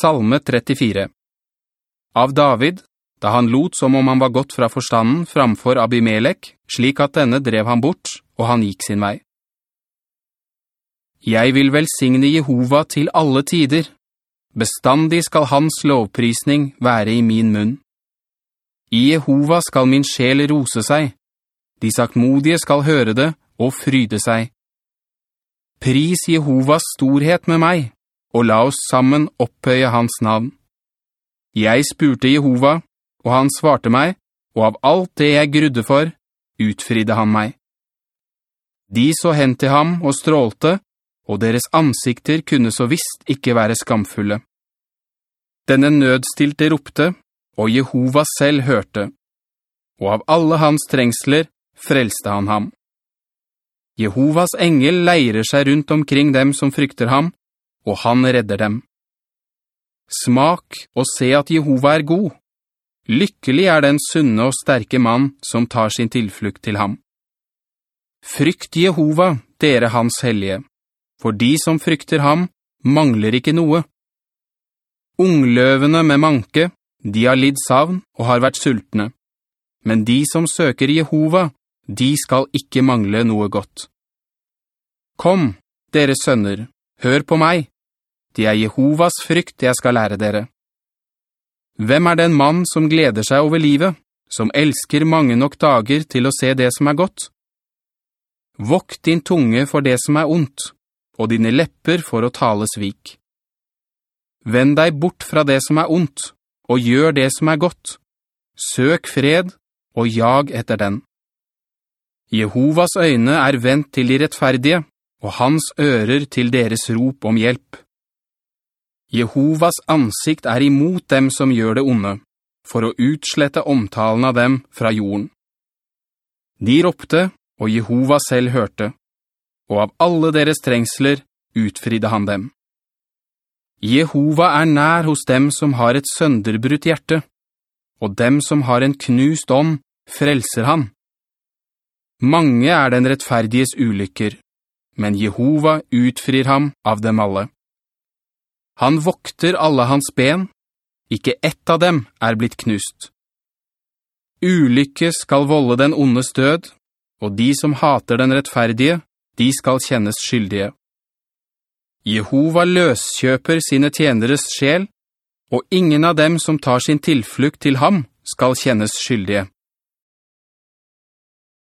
Salme 34 Av David, da han lot som om han var gått fra forstanden framfor Abimelek, slik at denne drev han bort, og han gikk sin vei. Jeg vil velsigne Jehova til alle tider. Bestandig skal hans lovprisning være i min munn. I Jehova skal min sjel rose seg. De saktmodige skal høre det og fryde seg. Pris Jehovas storhet med meg, og la oss sammen opphøye hans navn. Jeg spurte Jehova, og han svarte meg, og av alt det jeg grudde for, utfridde han meg. De så hen til ham og strålte, og deres ansikter kunne så visst ikke være skamfulle. Denne nødstilte ropte, og Jehova selv hørte, og av alle hans trengsler frelste han ham. Jehovas engel leirer seg rundt omkring dem som frykter ham, og han redder dem. Smak og se at Jehova er god. Lykkelig er den sunne og sterke mann som tar sin tilflukt til ham. Frykt Jehova, dere hans hellige, for de som frykter ham mangler ikke noe. Ungløvene med manke, de har lidd savn og har vært sultne, men de som søker Jehova, de skal ikke mangle noe godt. Kom, dere sønner, hør på meg. Det er Jehovas frykt jeg skal lære dere. Hvem er den mann som gleder seg over livet, som elsker mange nok dager til å se det som er godt? Vokt din tunge for det som er ondt, og dine lepper for å tale svik. Vend deg bort fra det som er ondt, og gjør det som er godt. Søk fred, og jag etter den. Jehovas øyne er vendt til de rettferdige, og hans ører til deres rop om hjelp. Jehovas ansikt er imot dem som gjør det onde, for å utslette omtalen av dem fra jorden. De ropte, og Jehova selv hørte, og av alle deres trengsler utfridde han dem. Jehova er nær hos dem som har et sønderbrutt hjerte, og dem som har en knust ånd frelser han. Mange er den rettferdiges ulykker, men Jehova utfrir ham av dem alle. Han vokter alle hans ben, ikke ett av dem er blitt knust. Ulykke skal volde den ondes død, og de som hater den rettferdige, de skal kjennes skyldige. Jehova løskjøper sine tjeneres sjel, og ingen av dem som tar sin tilflukt til ham skal kjennes skyldige.